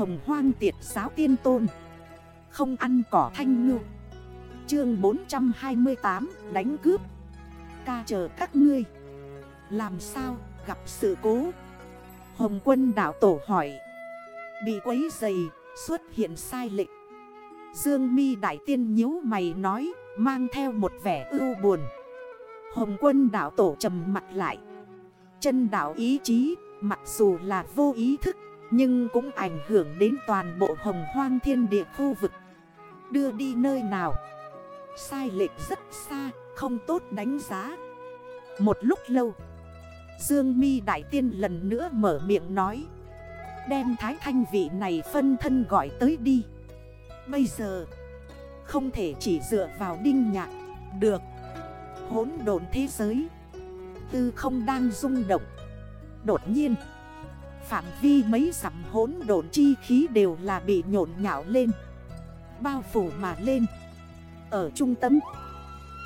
Hồng hoang tiệt giáo tiên tôn. Không ăn cỏ thanh ngư. Chương 428 đánh cướp. Ca chờ các ngươi. Làm sao, gặp sự cố? Hồng quân đảo tổ hỏi. Bị quấy dày, xuất hiện sai lệch. Dương mi đại tiên nhíu mày nói, Mang theo một vẻ ưu buồn. Hồng quân đảo tổ trầm mặt lại. Chân đảo ý chí, Mặc dù là vô ý thức nhưng cũng ảnh hưởng đến toàn bộ hồng hoang thiên địa khu vực. Đưa đi nơi nào? Sai lệch rất xa, Không tốt đánh giá. Một lúc lâu, Dương mi Đại Tiên lần nữa mở miệng nói, Đem thái thanh vị này phân thân gọi tới đi. Bây giờ, Không thể chỉ dựa vào đinh nhạc. Được. Hốn đồn thế giới. Tư không đang rung động. Đột nhiên Phạm vi mấy dặm hỗn độn chi khí đều là bị nhộn nhạo lên. Bao phủ mà lên. Ở trung tâm,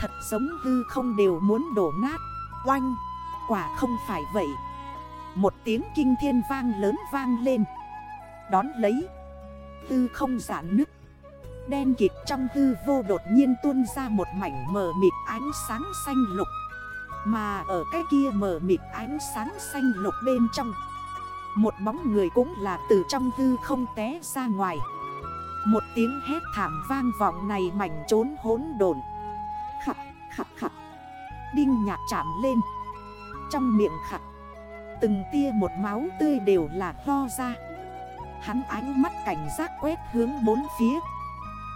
Thật giống hư không đều muốn đổ nát. Oanh, Quả không phải vậy. Một tiếng kinh thiên vang lớn vang lên. Đón lấy, Tư không giãn nứt. Đen kịt trong hư vô đột nhiên tuôn ra một mảnh mờ mịt ánh sáng xanh lục. Mà ở cái kia mờ mịt ánh sáng xanh lục bên trong một bóng người cũng là từ trong hư không té ra ngoài. Một tiếng hét thảm vang vọng này mảnh trốn hốn đồn Khặt khặt khặt Đinh nhạc chạm lên. Trong miệng khặt Từng tia một máu tươi đều là lo ra. Hắn ánh mắt cảnh giác quét hướng bốn phía.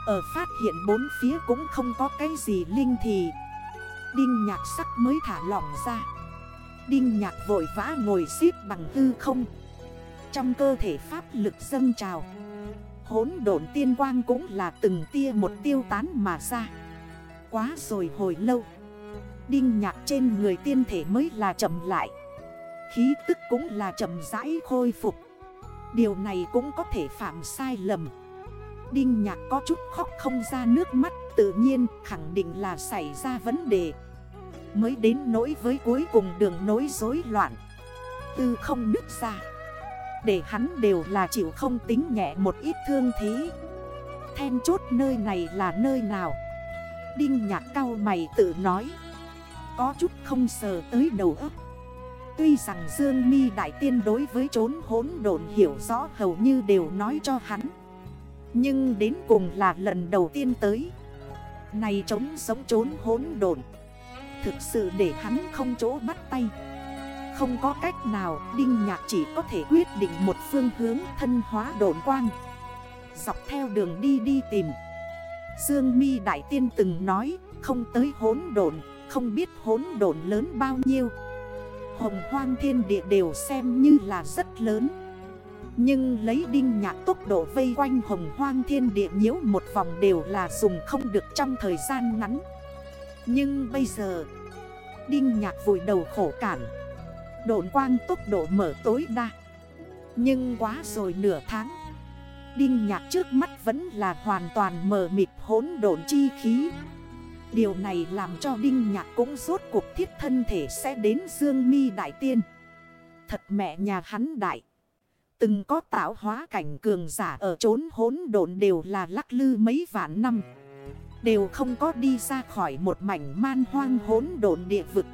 Ở phát hiện bốn phía cũng không có cái gì linh thì, Đinh nhạc sắc mới thả lỏng ra. Đinh nhạc vội vã ngồi xếp bằng hư không. Trong cơ thể pháp lực dâng trào. Hốn độn tiên quang cũng là từng tia một tiêu tán mà ra. Quá rồi hồi lâu, Đinh nhạc trên người tiên thể mới là chậm lại. Khí tức cũng là chậm rãi khôi phục. Điều này cũng có thể phạm sai lầm. Đinh nhạc có chút khóc không ra nước mắt, Tự nhiên khẳng định là xảy ra vấn đề. Mới đến nỗi với cuối cùng đường nối rối loạn. Tư không nứt ra. Để hắn đều là chịu không tính nhẹ một ít thương thế. Then chốt nơi này là nơi nào? Đinh nhạc cao mày tự nói. Có chút không sờ tới đầu ấp Tuy rằng Dương mi Đại Tiên đối với trốn hốn độn hiểu rõ hầu như đều nói cho hắn. Nhưng đến cùng là lần đầu tiên tới. Này trống sống trốn hốn độn. Thực sự để hắn không chỗ bắt tay. Không có cách nào, Đinh Nhạc chỉ có thể quyết định một phương hướng thân hóa độn quang. Dọc theo đường đi đi tìm. Dương mi Đại Tiên từng nói, Không tới hốn độn, Không biết hốn độn lớn bao nhiêu. Hồng hoang thiên địa đều xem như là rất lớn. Nhưng lấy đinh nhạc tốc độ vây quanh hồng hoang thiên địa nhiễu một vòng đều là dùng không được trong thời gian ngắn. Nhưng bây giờ, Đinh nhạc vùi đầu khổ cản. Độn quang tốc độ mở tối đa Nhưng quá rồi nửa tháng Đinh nhạc trước mắt vẫn là hoàn toàn mờ mịt hốn độn chi khí Điều này làm cho Đinh Nhạc cũng rốt cuộc thiết thân thể sẽ đến Dương mi Đại Tiên. Thật mẹ nhà hắn đại. Từng có tạo hóa cảnh cường giả ở trốn hốn độn đều là lắc lư mấy vạn năm. Đều không có đi ra khỏi một mảnh man hoang hốn độn địa vực.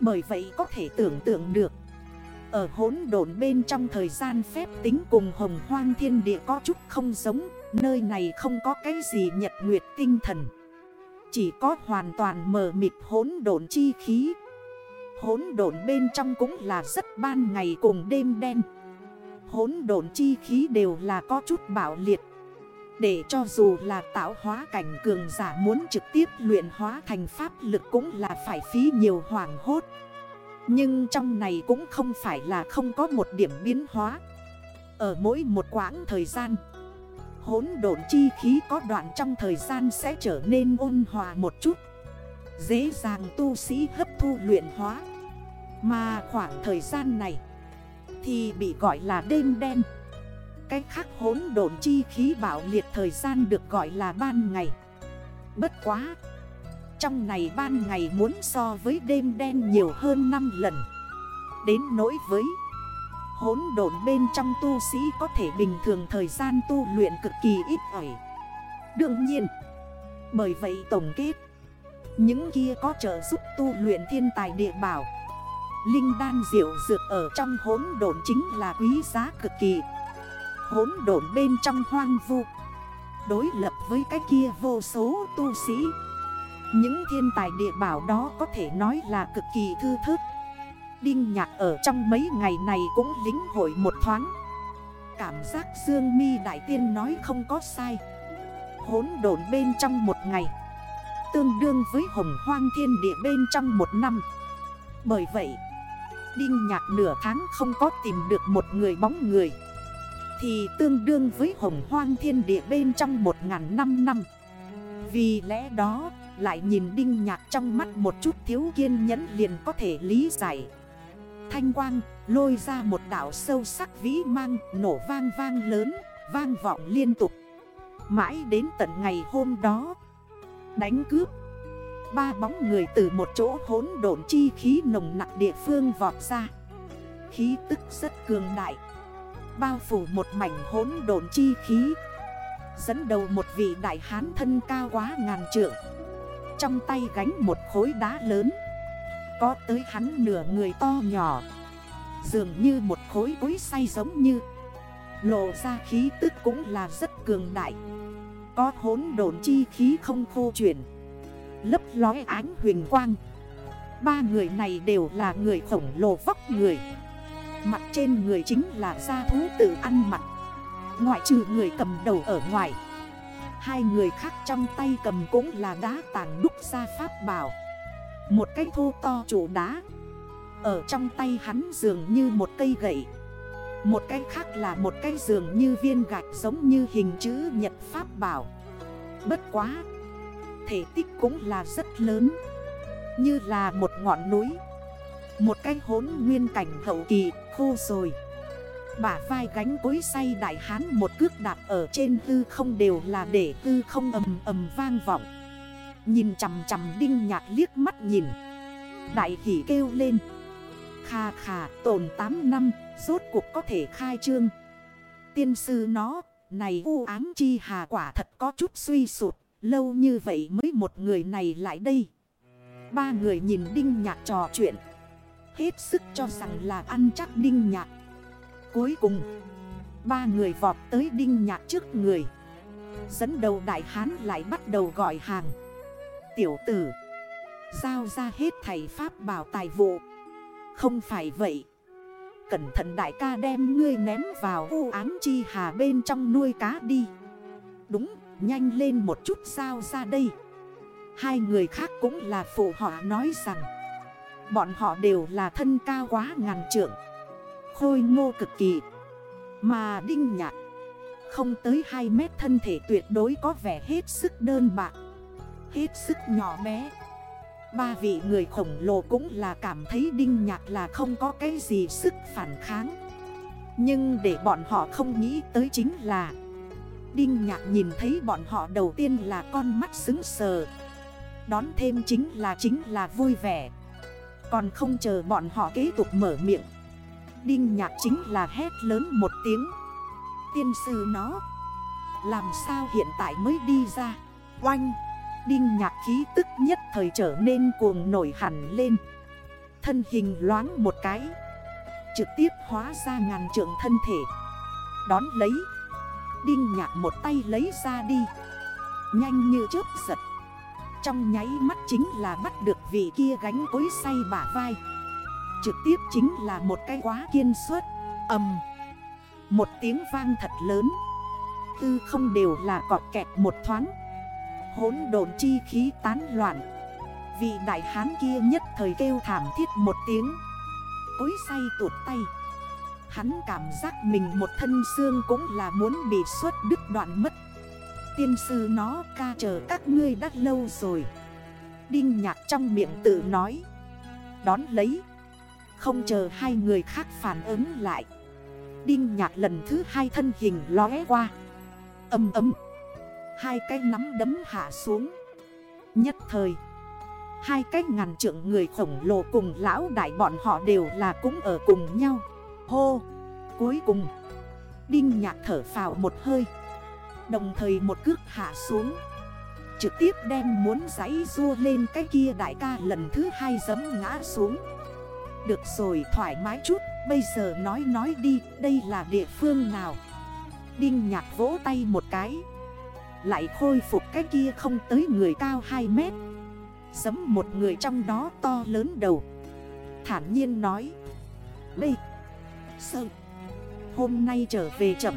Bởi vậy có thể tưởng tượng được. Ở hốn độn bên trong thời gian phép tính cùng hồng hoang thiên địa có chút không giống. Nơi này không có cái gì nhật nguyệt tinh thần. Chỉ có hoàn toàn mờ mịt hốn độn chi khí Hốn độn bên trong cũng là rất ban ngày cùng đêm đen Hốn độn chi khí đều là có chút bạo liệt để cho dù là tạo hóa cảnh cường giả muốn trực tiếp luyện hóa thành pháp lực cũng là phải phí nhiều hoàng hốt. Nhưng trong này cũng không phải là không có một điểm biến hóa. Ở mỗi một quãng thời gian hốn độn chi khí có đoạn trong thời gian sẽ trở nên ôn hòa một chút. Dễ dàng tu sĩ hấp thu luyện hóa. Mà khoảng thời gian này Thì bị gọi là đêm đen. Cách khác hốn độn chi khí bảo liệt thời gian được gọi là ban ngày. Bất quá, Trong này ban ngày muốn so với đêm đen nhiều hơn 5 lần. Đến nỗi với Hốn độn bên trong tu sĩ có thể bình thường thời gian tu luyện cực kỳ ít ỏi. Đương nhiên, Bởi vậy tổng kết, Những kia có trợ giúp tu luyện thiên tài địa bảo, Linh đan diệu dược ở trong hốn độn chính là quý giá cực kỳ. Hốn độn bên trong hoang vu. Đối lập với cái kia vô số tu sĩ. Những thiên tài địa bảo đó có thể nói là cực kỳ thư thức. Đinh nhạc ở trong mấy ngày này cũng lính hội một thoáng. Cảm giác Dương mi Đại Tiên nói không có sai. Hốn độn bên trong một ngày. Tương đương với hồng hoang thiên địa bên trong một năm. Bởi vậy, Đinh nhạc nửa tháng không có tìm được một người bóng người. Thì tương đương với hồng hoang thiên địa bên trong một ngàn năm năm. Vì lẽ đó, lại nhìn đinh nhạc trong mắt một chút thiếu kiên nhẫn liền có thể lý giải. Thanh quang, lôi ra một đảo sâu sắc vĩ mang, nổ vang vang lớn, Vang vọng liên tục. Mãi đến tận ngày hôm đó, Đánh cướp. Ba bóng người từ một chỗ hốn độn chi khí nồng nặng địa phương vọt ra. Khí tức rất cường đại. Bao phủ một mảnh hốn đồn chi khí, Dẫn đầu một vị đại hán thân cao quá ngàn trượng. Trong tay gánh một khối đá lớn, Có tới hắn nửa người to nhỏ, Dường như một khối cối say giống như, Lộ ra khí tức cũng là rất cường đại. Có hốn đồn chi khí không khô chuyển, Lấp lói ánh huyền quang. Ba người này đều là người khổng lồ vóc người. Mặt trên người chính là gia thú tự ăn mặc. Ngoại trừ người cầm đầu ở ngoài, Hai người khác trong tay cầm cũng là đá tảng đúc ra pháp bảo. Một cái thô to trụ đá, Ở trong tay hắn dường như một cây gậy. Một cái khác là một cái dường như viên gạch giống như hình chữ nhật pháp bảo. Bất quá, Thể tích cũng là rất lớn, Như là một ngọn núi. Một cái hốn nguyên cảnh hậu kỳ, khô rồi. Bả vai gánh cối say đại hán một cước đạp ở trên hư không đều là để hư không ầm ầm vang vọng. Nhìn chầm chầm đinh nhạt liếc mắt nhìn. Đại hỷ kêu lên. Khà khà tồn 8 năm, Rốt cuộc có thể khai trương. Tiên sư nó, Này u ám chi hà quả thật có chút suy sụt Lâu như vậy mới một người này lại đây. Ba người nhìn Đinh nhạt trò chuyện. Hết sức cho rằng là ăn chắc Đinh Nhạc. Cuối cùng, Ba người vọt tới Đinh Nhạc trước người. Dẫn đầu Đại Hán lại bắt đầu gọi hàng. Tiểu tử, Giao ra hết thầy Pháp bảo tài vụ. Không phải vậy. Cẩn thận đại ca đem ngươi ném vào u ám chi hà bên trong nuôi cá đi. Đúng, Nhanh lên một chút sao ra đây. Hai người khác cũng là phụ họ nói rằng Bọn họ đều là thân cao quá ngàn trượng, Khôi ngô cực kỳ. Mà đinh nhạc, Không tới 2 mét thân thể tuyệt đối có vẻ hết sức đơn bạc, Hết sức nhỏ bé. Ba vị người khổng lồ cũng là cảm thấy đinh nhạc là không có cái gì sức phản kháng. Nhưng để bọn họ không nghĩ tới chính là, Đinh nhạc nhìn thấy bọn họ đầu tiên là con mắt xứng sờ. Đón thêm chính là chính là vui vẻ. Còn không chờ bọn họ kế tục mở miệng. Đinh nhạc chính là hét lớn một tiếng. Tiên sư nó, Làm sao hiện tại mới đi ra? Oanh! Đinh nhạc khí tức nhất thời trở nên cuồng nổi hẳn lên. Thân hình loáng một cái, Trực tiếp hóa ra ngàn trượng thân thể. Đón lấy, Đinh nhạc một tay lấy ra đi. Nhanh như chớp giật. Trong nháy mắt chính là bắt được vị kia gánh cối say bả vai. Trực tiếp chính là một cái quá kiên suất. Âm Một tiếng vang thật lớn. Tư không đều là cọt kẹt một thoáng. Hốn đồn chi khí tán loạn. Vị đại hán kia nhất thời kêu thảm thiết một tiếng. Cối say tụt tay. Hắn cảm giác mình một thân xương cũng là muốn bị suốt đứt đoạn mất. Tiên sư nó ca chờ các ngươi đã lâu rồi. Đinh nhạc trong miệng tự nói. Đón lấy. Không chờ hai người khác phản ứng lại. Đinh nhạc lần thứ hai thân hình lóe qua. Âm ấm. Hai cái nắm đấm hạ xuống. Nhất thời. Hai cái ngàn trượng người khổng lồ cùng lão đại bọn họ đều là cũng ở cùng nhau. Hô, Cuối cùng. Đinh nhạc thở phào một hơi. Đồng thời một cước hạ xuống. Trực tiếp đem muốn giấy rua lên cái kia đại ca lần thứ hai giấm ngã xuống. Được rồi, thoải mái chút, Bây giờ nói nói đi, Đây là địa phương nào? Đinh nhạc vỗ tay một cái. Lại khôi phục cái kia không tới người cao 2 mét. Giấm một người trong đó to lớn đầu. Thản nhiên nói. Đây. Sơn Hôm nay trở về chậm.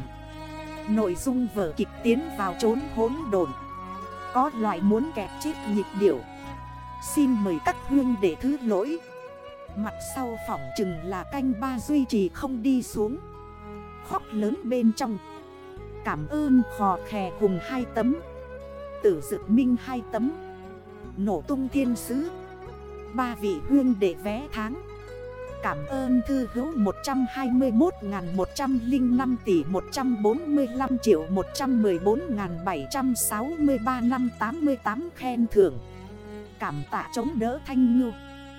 Nội dung vở kịch tiến vào trốn hỗn đồn Có loại muốn kẹp chết nhịp điệu. Xin mời các hương để thứ lỗi. Mặt sau phỏng chừng là canh ba duy trì không đi xuống. Khóc lớn bên trong. Cảm ơn khò khè cùng hai tấm. Tử dực minh hai tấm. Nổ tung thiên sứ. Ba vị hương để vé tháng. Cảm ơn thư hữu 121.105 tỷ 145 triệu 114.763 năm 88 khen thưởng. Cảm tạ chống đỡ thanh ngưu